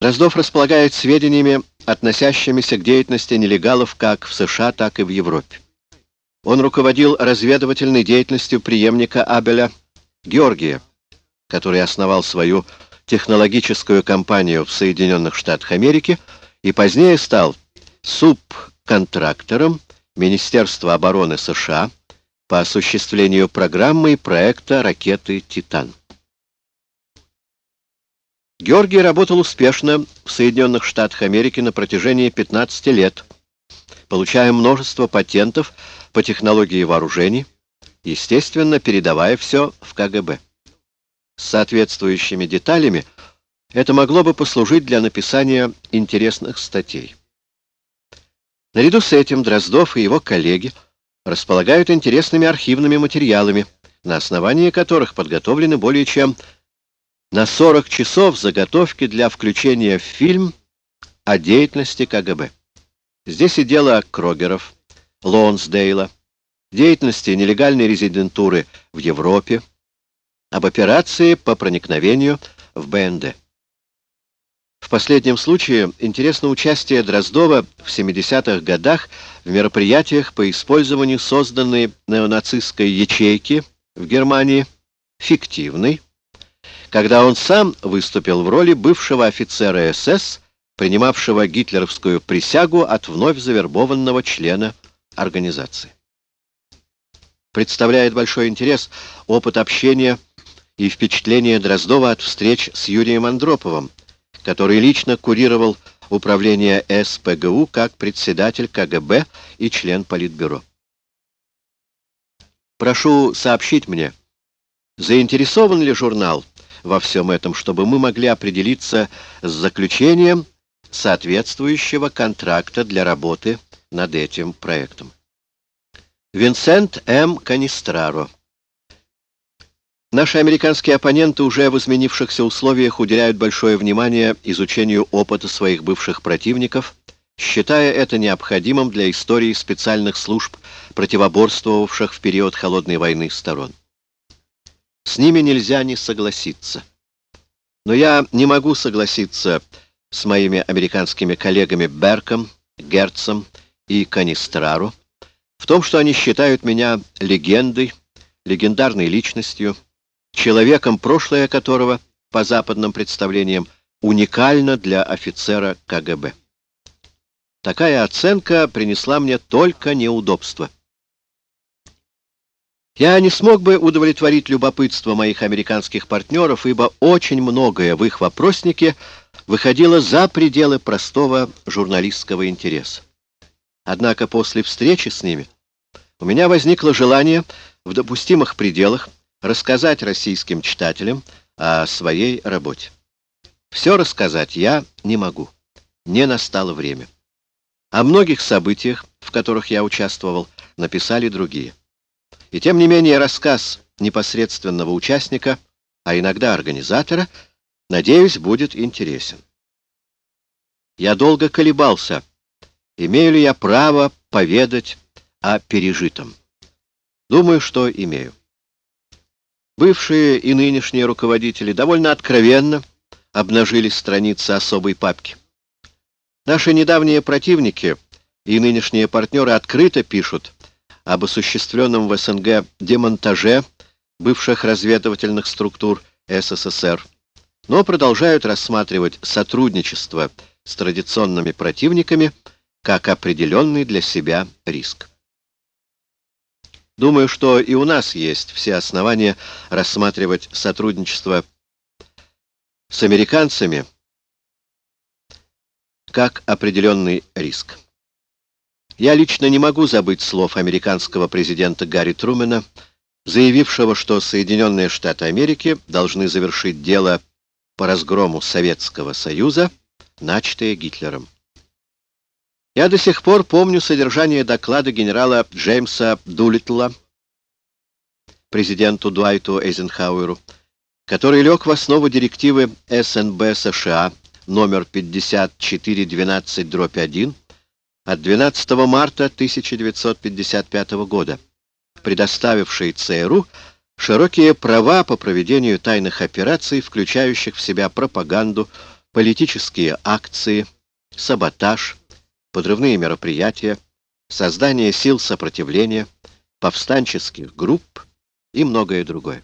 Дроздов располагает сведениями, относящимися к деятельности нелегалов как в США, так и в Европе. Он руководил разведывательной деятельностью преемника Абеля Георгия, который основал свою технологическую компанию в Соединенных Штатах Америки и позднее стал субконтрактором Министерства обороны США по осуществлению программы и проекта ракеты «Титан». Георгий работал успешно в Соединенных Штатах Америки на протяжении 15 лет, получая множество патентов по технологии вооружений, естественно, передавая все в КГБ. С соответствующими деталями это могло бы послужить для написания интересных статей. Наряду с этим Дроздов и его коллеги располагают интересными архивными материалами, на основании которых подготовлены более чем на 40 часов заготовки для включения в фильм о деятельности КГБ. Здесь и дело Крогеров, Лонсдейла, деятельности нелегальной резидентуры в Европе, об операции по проникновению в БНД. В последнем случае интересно участие Дроздова в 70-х годах в мероприятиях по использованию созданной неонацистской ячейки в Германии, фиктивной, когда он сам выступил в роли бывшего офицера СС, принимавшего гитлеровскую присягу от вновь завербованного члена организации. Представляет большой интерес опыт общения и впечатление Дроздова от встреч с Юрием Андроповым, который лично курировал управление СПГУ как председатель КГБ и член Политбюро. Прошу сообщить мне, заинтересован ли журнал во всем этом, чтобы мы могли определиться с заключением соответствующего контракта для работы над этим проектом. Винсент М. Канистраро Наши американские оппоненты уже в изменившихся условиях уделяют большое внимание изучению опыта своих бывших противников, считая это необходимым для истории специальных служб, противоборствовавших в период Холодной войны сторон. С ними нельзя не согласиться. Но я не могу согласиться с моими американскими коллегами Берком, Герцем и Канистраро в том, что они считают меня легендой, легендарной личностью, человеком, прошлое которого, по западным представлениям, уникально для офицера КГБ. Такая оценка принесла мне только неудобства. Я не смог бы удовлетворить любопытство моих американских партнеров, ибо очень многое в их вопроснике выходило за пределы простого журналистского интереса. Однако после встречи с ними у меня возникло желание в допустимых пределах рассказать российским читателям о своей работе. Все рассказать я не могу. Не настало время. О многих событиях, в которых я участвовал, написали другие. И тем не менее рассказ непосредственного участника, а иногда организатора, надеюсь, будет интересен. Я долго колебался, имею ли я право поведать о пережитом. Думаю, что имею. Бывшие и нынешние руководители довольно откровенно обнажили страницы особой папки. Наши недавние противники и нынешние партнеры открыто пишут об осуществленном в СНГ демонтаже бывших разведывательных структур СССР, но продолжают рассматривать сотрудничество с традиционными противниками как определенный для себя риск. Думаю, что и у нас есть все основания рассматривать сотрудничество с американцами как определенный риск. Я лично не могу забыть слов американского президента Гарри Трумэна, заявившего, что Соединенные Штаты Америки должны завершить дело по разгрому Советского Союза, начатое Гитлером. Я до сих пор помню содержание доклада генерала Джеймса Дулитла президенту Дуайту Эйзенхауэру, который лег в основу директивы СНБ США номер 5412-1 от 12 марта 1955 года, предоставивший ЦРУ широкие права по проведению тайных операций, включающих в себя пропаганду, политические акции, саботаж, подрывные мероприятия, создание сил сопротивления, повстанческих групп и многое другое.